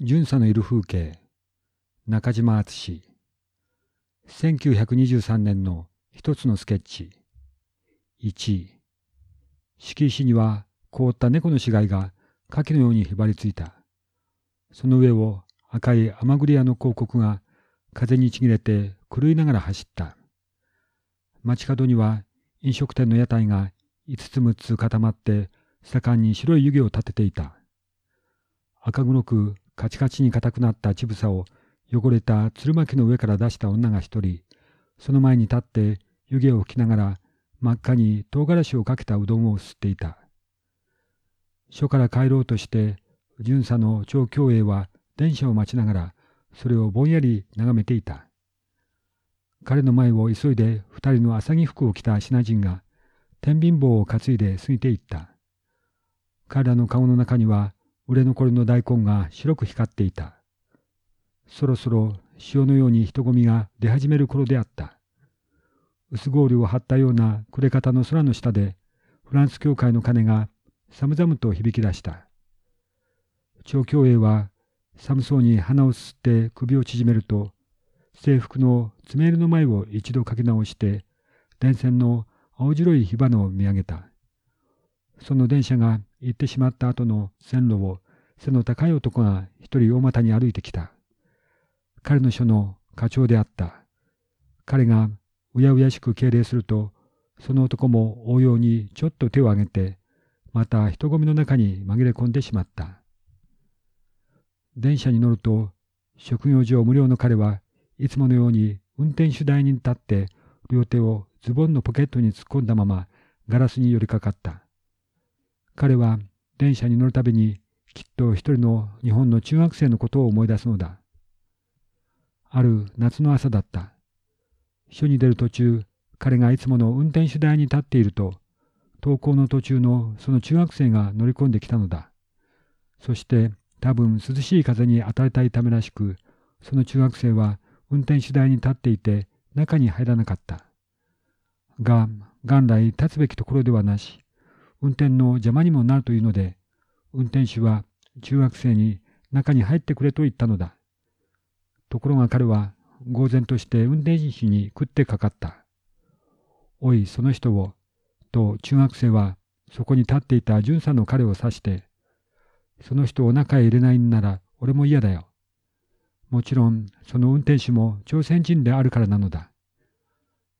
巡査のいる風景中島敦1923年の一つのスケッチ。1敷石には凍った猫の死骸が牡蠣のようにへばりついた。その上を赤い甘栗屋の広告が風にちぎれて狂いながら走った。街角には飲食店の屋台が5つ6つ固まって盛んに白い湯気を立てていた。赤黒くカチカチに硬くなった乳房を汚れた鶴巻の上から出した女が一人、その前に立って湯気を吹きながら真っ赤に唐辛子をかけたうどんを吸っていた。署から帰ろうとして、巡査の張京栄は電車を待ちながら、それをぼんやり眺めていた。彼の前を急いで二人の浅木服を着た品人が、天秤棒を担いで過ぎていった。彼らの顔の中には売れ残りの大根が白く光っていた。そろそろ潮のように人混みが出始める頃であった。薄氷を張ったような暮れ方の空の下で、フランス教会の鐘が寒々と響き出した。長教栄は寒そうに鼻を吸って首を縮めると、制服の爪入りの前を一度かけ直して、電線の青白い火花を見上げた。その電車が行ってしまった後の線路を背の高い男が一人大股に歩いてきた。彼の署の課長であった。彼がうやうやしく敬礼すると、その男も応用にちょっと手を挙げて、また人混みの中に紛れ込んでしまった。電車に乗ると、職業上無料の彼はいつものように運転手台に立って両手をズボンのポケットに突っ込んだままガラスに寄りかかった。彼は電車に乗るたびにきっと一人の日本の中学生のことを思い出すのだ。ある夏の朝だった。署に出る途中、彼がいつもの運転手台に立っていると、登校の途中のその中学生が乗り込んできたのだ。そして多分涼しい風に当たりたいためらしく、その中学生は運転手台に立っていて中に入らなかった。が、元来立つべきところではなし、運転の邪魔にもなるというので、運転手は中学生に中に入ってくれと言ったのだ。ところが彼は呆然として運転手に食ってかかった。おい、その人を、と中学生はそこに立っていた巡査の彼を指して、その人を中へ入れないんなら俺も嫌だよ。もちろんその運転手も朝鮮人であるからなのだ。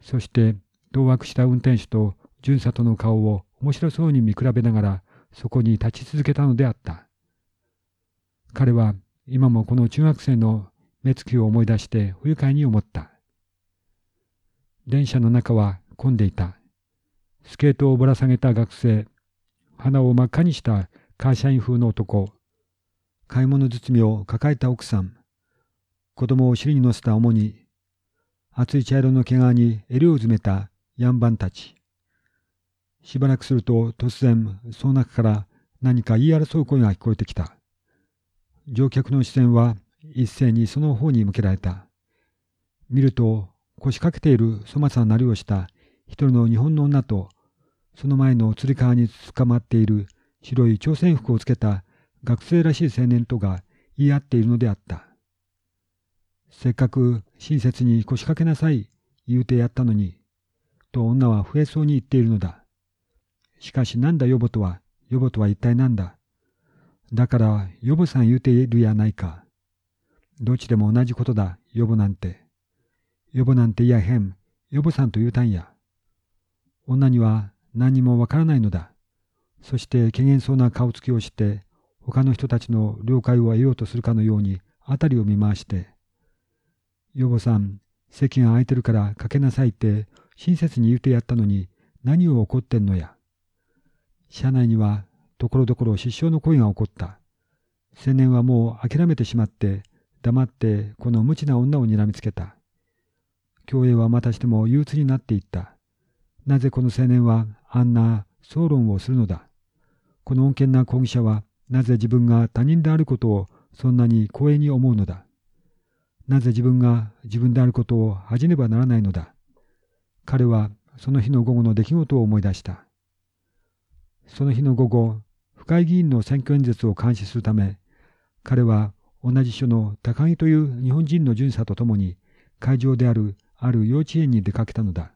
そして同惑した運転手と巡査との顔を面白そうに見比べながらそこに立ち続けたのであった。彼は今もこの中学生の目つきを思い出して不愉快に思った。電車の中は混んでいた。スケートをぶら下げた学生、鼻を真っ赤にした会社員風の男、買い物包みを抱えた奥さん、子供を尻に乗せた主に、厚い茶色の毛皮に襟を詰めたヤンバンたち。しばらくすると突然その中から何か言い争う声が聞こえてきた。乗客の視線は一斉にその方に向けられた。見ると腰掛けている粗末ななりをした一人の日本の女とその前のつり革に捕まっている白い朝鮮服をつけた学生らしい青年とが言い合っているのであった。せっかく親切に腰掛けなさい言うてやったのに、と女は増えそうに言っているのだ。しかしなんだヨボとは、ヨボとは一体なんだ？だから、ヨボさん言うているやないか。どっちでも同じことだ、ヨボなんて。ヨボなんて言やへん、ヨボさんと言うたんや。女には何にもわからないのだ。そして怪げんそうな顔つきをして、他の人たちの了解を得ようとするかのように辺りを見回して、ヨボさん、席が空いてるからかけなさいって親切に言うてやったのに何を怒ってんのや。車内にはところどころ失笑の声が起こった。青年はもう諦めてしまって、黙ってこの無知な女を睨みつけた。京栄はまたしても憂鬱になっていった。なぜこの青年はあんな総論をするのだ。この穏健な抗議者はなぜ自分が他人であることをそんなに光栄に思うのだ。なぜ自分が自分であることを恥じねばならないのだ。彼はその日の午後の出来事を思い出した。その日の午後、府会議員の選挙演説を監視するため、彼は同じ署の高木という日本人の巡査と共に会場であるある幼稚園に出かけたのだ。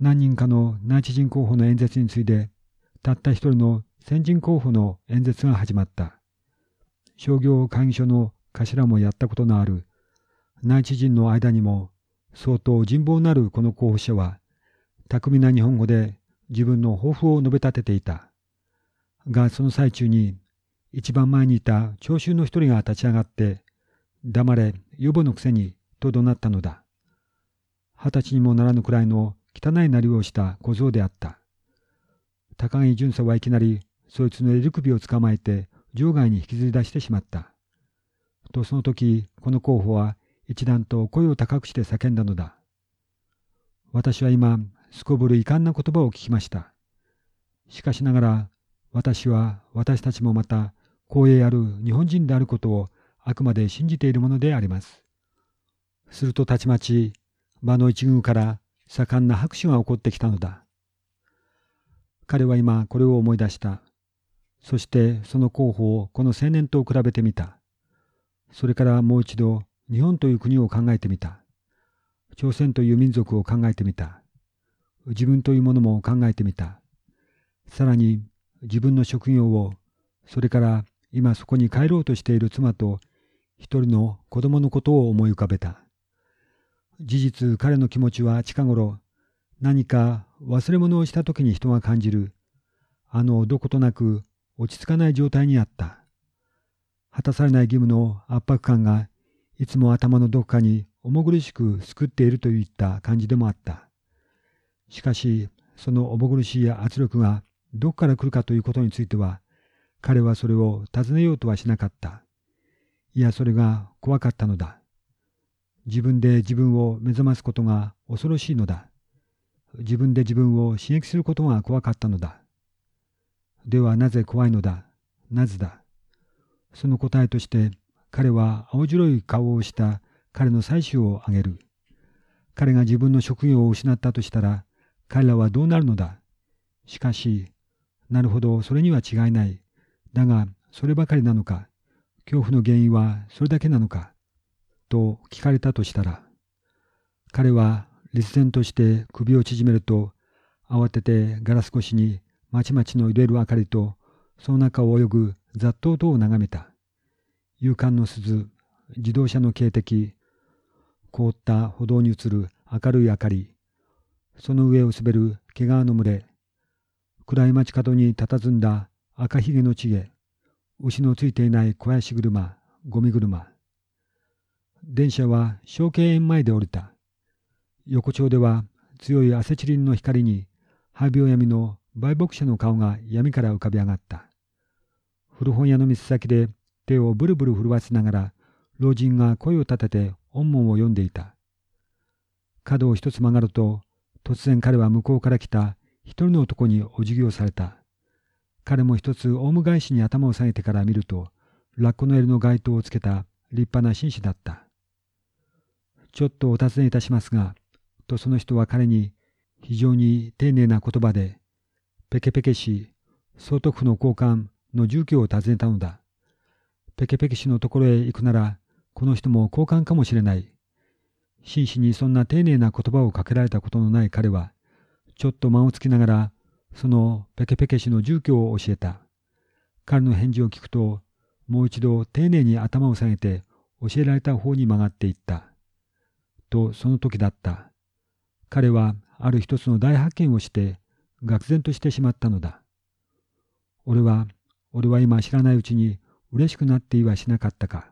何人かの内地人候補の演説に次いで、たった一人の先人候補の演説が始まった。商業会議所の頭もやったことのある内地人の間にも相当人望のあるこの候補者は、巧みな日本語で自分の抱負を述べ立てていた。が、その最中に、一番前にいた聴衆の一人が立ち上がって、黙れ、予母のくせに、と怒鳴ったのだ。二十歳にもならぬくらいの汚いなりをした小僧であった。高木巡査はいきなり、そいつの襟首を捕まえて、場外に引きずり出してしまった。とその時、この候補は一段と声を高くして叫んだのだ。私は今、すこぶる遺憾な言葉を聞きました。しかしながら、私は私たちもまた光栄ある日本人であることをあくまで信じているものであります。するとたちまち場の一軍から盛んな拍手が起こってきたのだ。彼は今これを思い出した。そしてその候補をこの青年と比べてみた。それからもう一度日本という国を考えてみた。朝鮮という民族を考えてみた。自分というものも考えてみた。さらに自分の職業を、それから今そこに帰ろうとしている妻と一人の子供のことを思い浮かべた。事実彼の気持ちは近頃何か忘れ物をした時に人が感じるあのどことなく落ち着かない状態にあった。果たされない義務の圧迫感がいつも頭のどこかに重苦しく救っているといった感じでもあった。しかしその重苦しい圧力がどこから来るかということについては、彼はそれを尋ねようとはしなかった。いや、それが怖かったのだ。自分で自分を目覚ますことが恐ろしいのだ。自分で自分を刺激することが怖かったのだ。ではなぜ怖いのだ？なぜだ？その答えとして彼は青白い顔をした彼の妻子をあげる。彼が自分の職業を失ったとしたら彼らはどうなるのだ？しかしなるほど、それには違いない。だが、そればかりなのか、恐怖の原因はそれだけなのか、と聞かれたとしたら、彼は立然として首を縮めると、慌ててガラス越しにまちまちの揺れる明かりと、その中を泳ぐ雑踏等を眺めた。勇敢の鈴、自動車の警笛、凍った歩道に映る明るい明かり、その上を滑る毛皮の群れ、暗い街角に佇んだ赤ひげの地毛、牛のついていない小屋し車、ゴミ車。電車は小径園前で降りた。横丁では強いアセチリンの光に、肺病闇の売牧者の顔が闇から浮かび上がった。古本屋の店先で手をブルブル震わせながら、老人が声を立てて音門を読んでいた。角を一つ曲がると、突然彼は向こうから来た一人の男にお辞儀をされた。彼も一つオウム返しに頭を下げてから見ると、ラッコの襟の街灯をつけた立派な紳士だった。ちょっとお尋ねいたしますが、とその人は彼に非常に丁寧な言葉で、ペケペケ氏、総督府の交換の住居を訪ねたのだ。ペケペケ氏のところへ行くなら、この人も交換かもしれない。紳士にそんな丁寧な言葉をかけられたことのない彼は、ちょっと間をつきながら、そのペケペケ氏の住居を教えた。彼の返事を聞くと、もう一度丁寧に頭を下げて教えられた方に曲がっていった。と、その時だった。彼はある一つの大発見をして、愕然としてしまったのだ。俺は、俺は今知らないうちに嬉しくなっていはしなかったか。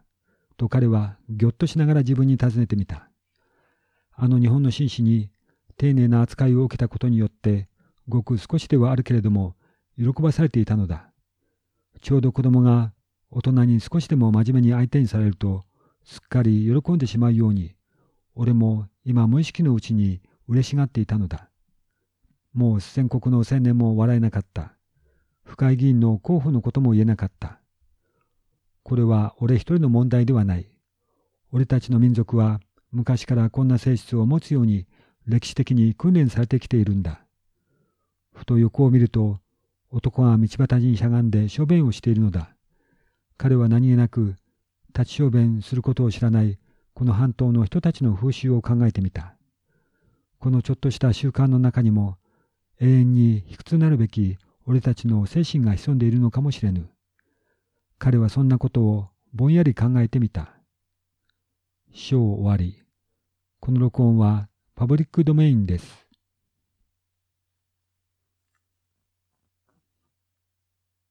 と彼はぎょっとしながら自分に尋ねてみた。あの日本の紳士に丁寧な扱いを受けたことによって、ごく少しではあるけれども、喜ばされていたのだ。ちょうど子供が大人に少しでも真面目に相手にされると、すっかり喜んでしまうように、俺も今無意識のうちに嬉しがっていたのだ。もう戦国の青年も笑えなかった。深井議員の候補のことも言えなかった。これは俺一人の問題ではない。俺たちの民族は昔からこんな性質を持つように歴史的に訓練されてきているんだ。ふと横を見ると、男が道端にしゃがんで書弁をしているのだ。彼は何気なく、立ち小便することを知らないこの半島の人たちの風習を考えてみた。このちょっとした習慣の中にも永遠に卑屈なるべき俺たちの精神が潜んでいるのかもしれぬ。彼はそんなことをぼんやり考えてみた。章終わり。この録音はパブリックドメインです。